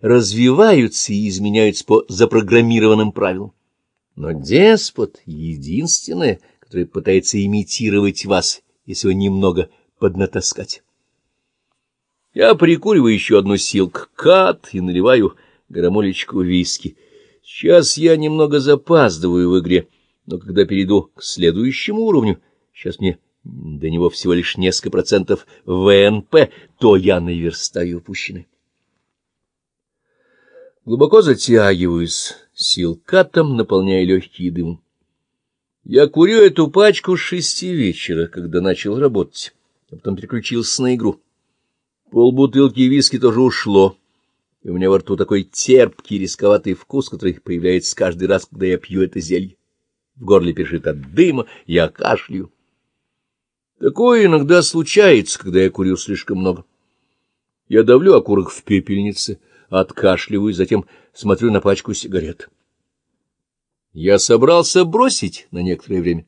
развиваются и изменяются по запрограммированным правилам. Но деспот — единственное, которое пытается имитировать вас, если вы немного поднатаскать. Я прикуриваю еще одну силк кат и наливаю грамолечку виски. Сейчас я немного запаздываю в игре, но когда перейду к следующему уровню, сейчас мне до него всего лишь несколько процентов ВНП, то я наверстаю упущенное. Глубоко затягиваюсь, силкатом наполняя легкие дымом. Я курю эту пачку с шести вечера, когда начал работать, а потом переключился на игру. Полбутылки виски тоже ушло, и у меня во рту такой терпкий, рисковатый вкус, который появляется каждый раз, когда я пью это зелье. В горле першит от дыма, я кашляю. Такое иногда случается, когда я курю слишком много. Я давлю окурок в пепельнице, откашливаю, затем смотрю на пачку сигарет. Я собрался бросить на некоторое время.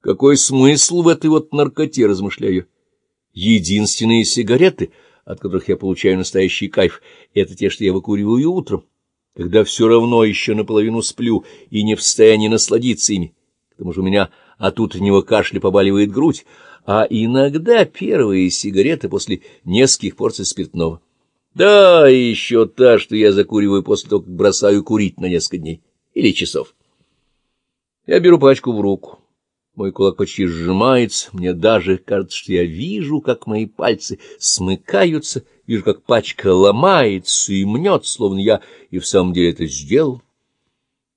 Какой смысл в этой вот наркоте, размышляю? Единственные сигареты, от которых я получаю настоящий кайф, это те, что я выкуриваю утром, когда все равно еще наполовину сплю и не в состоянии насладиться ими, потому что у меня от утреннего кашля побаливает грудь, а иногда первые сигареты после нескольких порций спиртного. Да, еще та, что я закуриваю после того, как бросаю курить на несколько дней или часов. Я беру пачку в руку. Мой кулак почти сжимается, мне даже кажется, что я вижу, как мои пальцы смыкаются, вижу, как пачка ломается и мнет, словно я и в самом деле это сделал.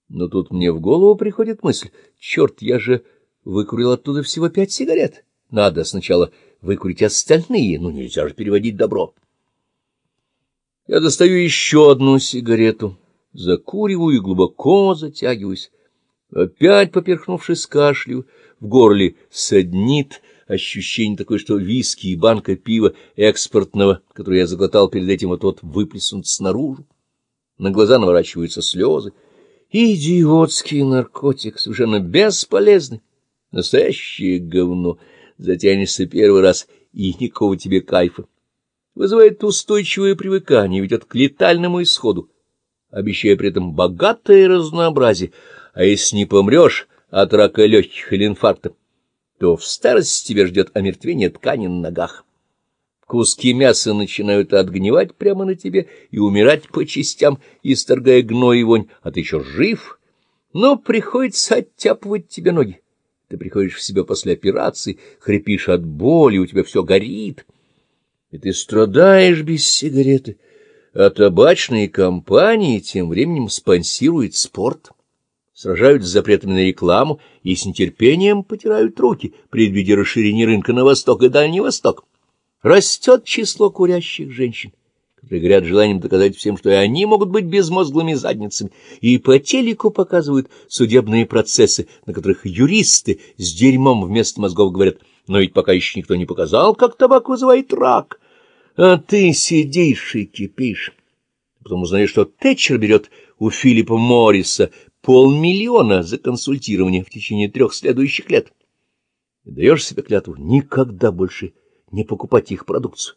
Но тут мне в голову приходит мысль, черт, я же выкурил оттуда всего пять сигарет. Надо сначала выкурить остальные, но нельзя же переводить добро. Я достаю еще одну сигарету, закуриваю и глубоко затягиваюсь. Опять, поперхнувшись кашлю, в горле саднит, ощущение такое, что виски и банка пива экспортного, которое я заглотал перед этим, вот-вот выплеснут снаружи. На глаза наворачиваются слезы. Идиотский наркотик, совершенно бесполезный. Настоящее говно. Затянешься первый раз, и никакого тебе кайфа. Вызывает устойчивое привыкание, ведет к летальному исходу, обещая при этом богатое разнообразие. А если не помрешь от рака легких или инфаркта, то в старости тебя ждет омертвение ткани на ногах. Куски мяса начинают отгнивать прямо на тебе и умирать по частям, исторгая гной и вонь, а ты еще жив, но приходится оттяпывать тебе ноги. Ты приходишь в себя после операции, хрипишь от боли, у тебя все горит, и ты страдаешь без сигареты. А табачные компании тем временем спонсируют спорт, сражают с запретами на рекламу и с нетерпением потирают руки, предвидя расширение рынка на восток и Дальний Восток. Растет число курящих женщин которые желанием доказать всем, что и они могут быть безмозглыми задницами, и по телеку показывают судебные процессы, на которых юристы с дерьмом вместо мозгов говорят, но ведь пока еще никто не показал, как табак вызывает рак. А ты сидишь и кипишь. Потом узнаешь, что Тэтчер берет у Филиппа Морриса полмиллиона за консультирование в течение трех следующих лет. И даешь себе клятву никогда больше не покупать их продукцию.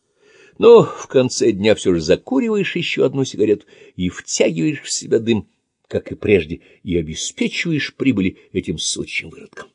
Но в конце дня все же закуриваешь еще одну сигарету и втягиваешь в себя дым, как и прежде, и обеспечиваешь прибыли этим сучьим выродкам.